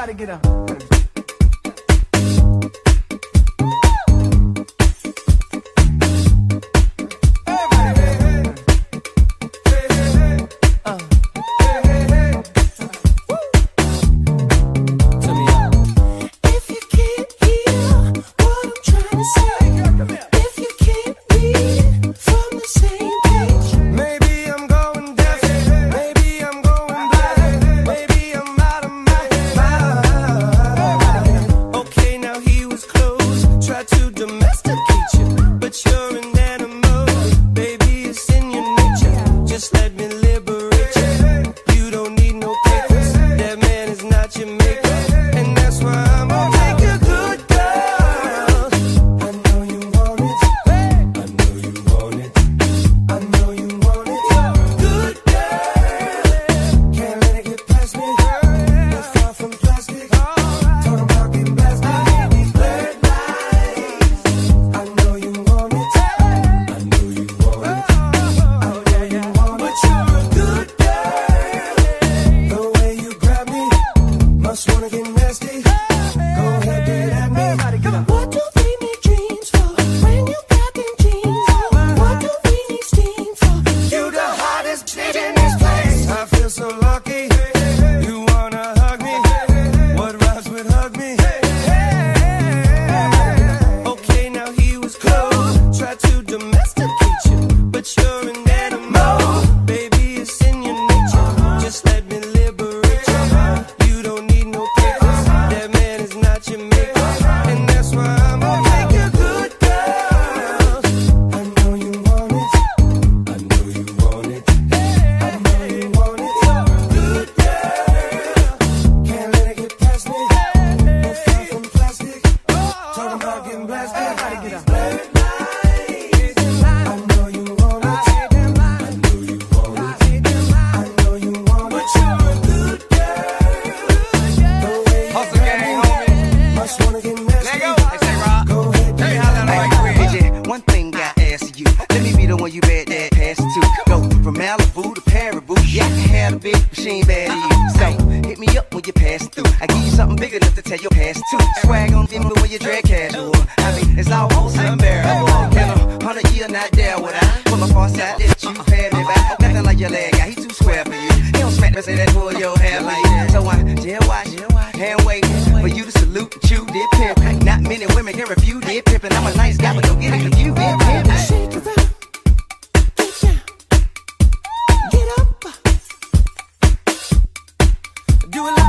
gotta get up. just let me Malibu to Paraboo. Yeah, I can have a big machine bad. So hit me up when you pass through. I give you something big enough to tell your past too. Swag on them when you drag casual. I mean, it's almost unbearable. In a hundred year, not there would I pull up on side that you pad me back. Oh, nothing like your leg guy, he too square for you. He don't smack the say that pull your hair like that. So I jail watch, hand wait for you to salute Chew you did pimp. Not many women can refute it pimpin'. I'm a nice guy, but don't get it confused. Did pimpin'. Do it